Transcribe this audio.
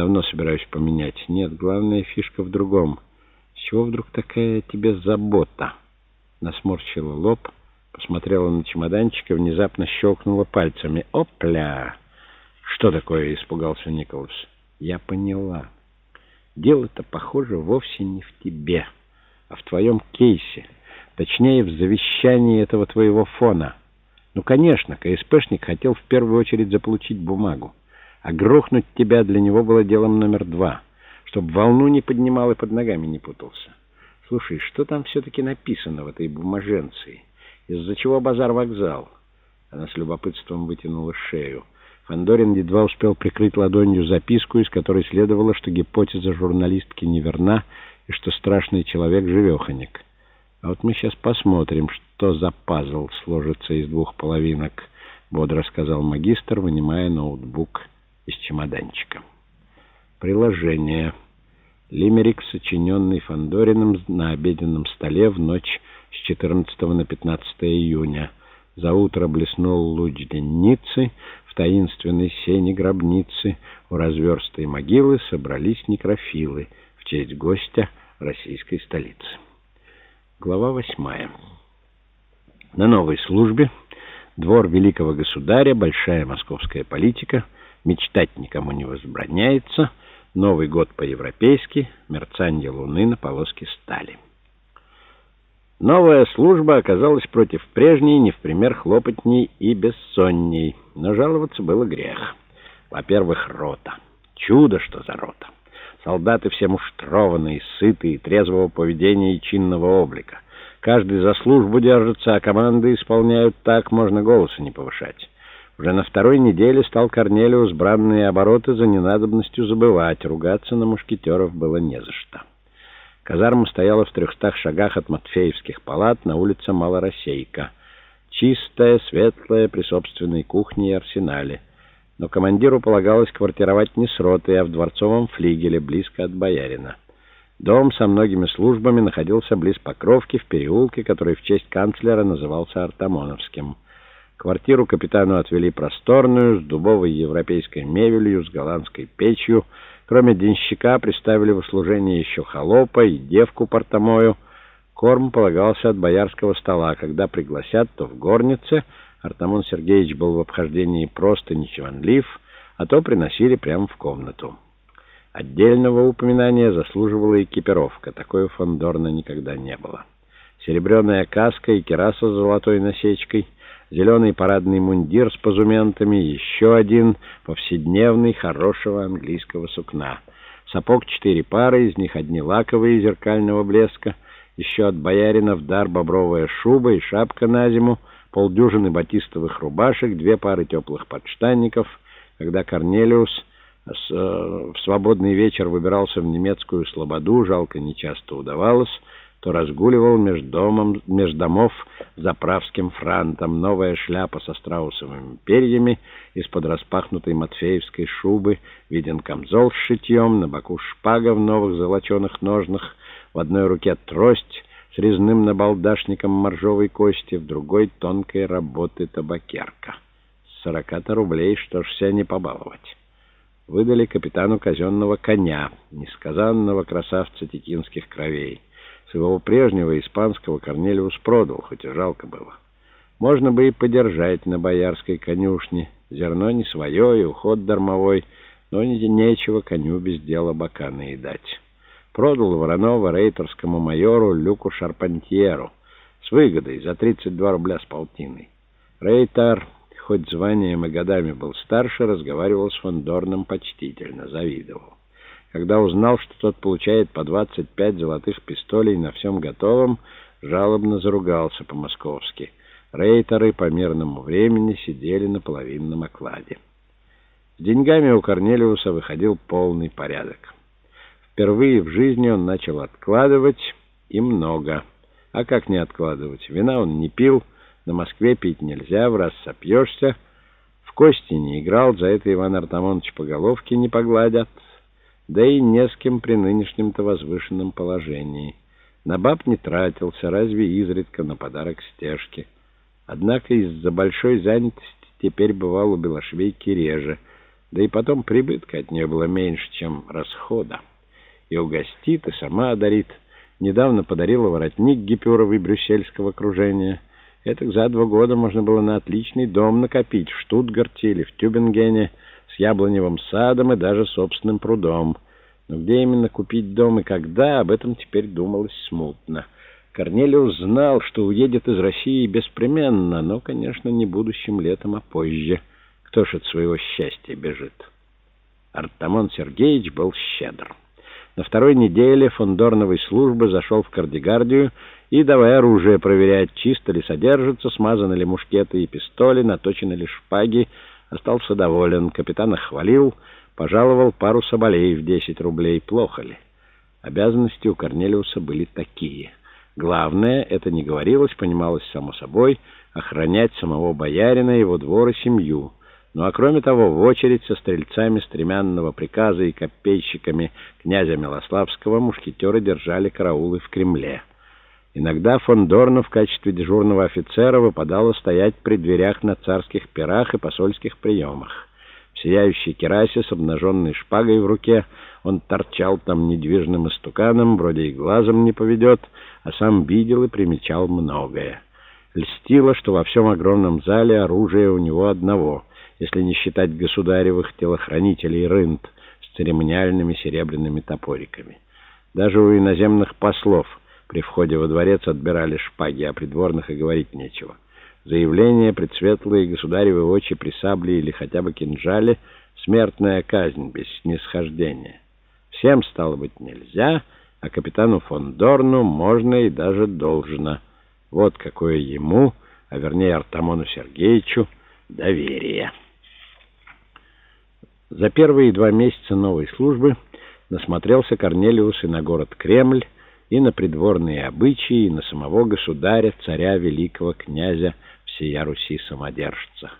Давно собираюсь поменять. Нет, главная фишка в другом. С чего вдруг такая тебе забота? Насморщила лоб, посмотрела на чемоданчик и внезапно щелкнула пальцами. Опля! Что такое? Испугался Николас. Я поняла. Дело-то, похоже, вовсе не в тебе, а в твоем кейсе. Точнее, в завещании этого твоего фона. Ну, конечно, КСПшник хотел в первую очередь заполучить бумагу. А грохнуть тебя для него было делом номер два, чтобы волну не поднимал и под ногами не путался. Слушай, что там все-таки написано в этой бумаженции? Из-за чего базар-вокзал? Она с любопытством вытянула шею. Фандорин едва успел прикрыть ладонью записку, из которой следовало, что гипотеза журналистки неверна и что страшный человек живеханик. А вот мы сейчас посмотрим, что за пазл сложится из двух половинок, бодро сказал магистр, вынимая ноутбук из чемоданчика. Приложение. Лимерик, сочиненный Фандориным на обеденном столе в ночь с 14 на 15 июня. За утро блеснул луч денницы, в таинственной сене гробницы у разверстой могилы собрались некрофилы в честь гостя российской столицы. Глава восьмая. На новой службе двор великого государя, большая московская политика, мечтать никому не возбраняется, Новый год по-европейски, мерцанье луны на полоске стали. Новая служба оказалась против прежней не в пример хлопотней и бессонней, но жаловаться было грех. Во-первых, рота. Чудо, что за рота. Солдаты все муштрованные, сытые, трезвого поведения и чинного облика. Каждый за службу держится, а команды исполняют так, можно голоса не повышать. Уже на второй неделе стал Корнелиус бранные обороты за ненадобностью забывать. Ругаться на мушкетеров было не за что. Казарма стояла в трехстах шагах от Матфеевских палат на улице Малороссейка. Чистая, светлая, при собственной кухне и арсенале но командиру полагалось квартировать не с ротой, а в дворцовом флигеле, близко от боярина. Дом со многими службами находился близ Покровки, в переулке, который в честь канцлера назывался Артамоновским. Квартиру капитану отвели просторную, с дубовой европейской мебелью, с голландской печью. Кроме денщика приставили в услужение еще холопа и девку портомою. Корм полагался от боярского стола. Когда пригласят, то в горнице — Артамон Сергеевич был в обхождении просто ничеванлив, а то приносили прямо в комнату. Отдельного упоминания заслуживала экипировка. Такой у Фондорна никогда не было. Серебряная каска и кераса с золотой насечкой, зеленый парадный мундир с позументами, еще один повседневный хорошего английского сукна. Сапог четыре пары, из них одни лаковые зеркального блеска, еще от боярина в дар бобровая шуба и шапка на зиму — полдюжины батистовых рубашек, две пары теплых подштанников. Когда Корнелиус э, в свободный вечер выбирался в немецкую слободу, жалко нечасто удавалось, то разгуливал между, домом, между домов заправским франтом. Новая шляпа со страусовыми перьями, из-под распахнутой матфеевской шубы, виден камзол с шитьем, на боку шпага в новых золоченых ножнах, в одной руке трость, с резным набалдашником моржовой кости, в другой тонкой работы табакерка. С сорока-то рублей, что ж себя не побаловать. Выдали капитану казенного коня, несказанного красавца текинских кровей. Своего прежнего испанского Корнелиус продал, хоть и жалко было. Можно бы и подержать на боярской конюшне. Зерно не свое и уход дармовой, но нечего коню без дела бока наедать продал Воронова рейтерскому майору Люку Шарпантьеру с выгодой за 32 рубля с полтиной. Рейтер, хоть званием и годами был старше, разговаривал с Фондорном почтительно, завидовал. Когда узнал, что тот получает по 25 золотых пистолей на всем готовом, жалобно заругался по-московски. Рейтеры по мирному времени сидели на половинном окладе. С деньгами у Корнелиуса выходил полный порядок. Впервые в жизни он начал откладывать, и много. А как не откладывать? Вина он не пил, на Москве пить нельзя, в раз сопьешься. В кости не играл, за это Иван Артамонович по головке не погладят. Да и не с кем при нынешнем-то возвышенном положении. На баб не тратился, разве изредка на подарок стежки. Однако из-за большой занятости теперь бывал у Белошвейки реже. Да и потом прибытка от нее было меньше, чем расхода. И угостит, и сама одарит. Недавно подарила воротник гипюровый брюссельского окружения. Это за два года можно было на отличный дом накопить в Штутгарте или в Тюбингене с яблоневым садом и даже собственным прудом. Но где именно купить дом и когда, об этом теперь думалось смутно. Корнелиус знал, что уедет из России беспременно, но, конечно, не будущим летом, а позже. Кто ж от своего счастья бежит? Артамон Сергеевич был щедр. На второй неделе фондорновой службы зашел в кардигардию и, давая оружие проверять, чисто ли содержится, смазаны ли мушкеты и пистоли, наточены ли шпаги, остался доволен. Капитан хвалил, пожаловал пару соболей в 10 рублей. Плохо ли? Обязанности у Корнелиуса были такие. Главное, это не говорилось, понималось само собой, охранять самого боярина, его двор и семью. Ну а кроме того, в очередь со стрельцами стремянного приказа и копейщиками князя Милославского мушкетеры держали караулы в Кремле. Иногда фон Дорна в качестве дежурного офицера выпадало стоять при дверях на царских пирах и посольских приемах. В сияющей керасе с обнаженной шпагой в руке он торчал там недвижным истуканом, вроде и глазом не поведет, а сам видел и примечал многое. Льстило, что во всем огромном зале оружие у него одного — если не считать государевых телохранителей рынд с церемониальными серебряными топориками. Даже у иноземных послов при входе во дворец отбирали шпаги, а придворных и говорить нечего. Заявление, предсветлые государевы очи при сабле или хотя бы кинжале — смертная казнь без снисхождения. Всем, стало быть, нельзя, а капитану фон Дорну можно и даже должно. Вот какое ему, а вернее Артамону Сергеевичу, доверие. За первые два месяца новой службы насмотрелся Корнелиус и на город Кремль, и на придворные обычаи, и на самого государя, царя, великого князя всея Руси самодержца.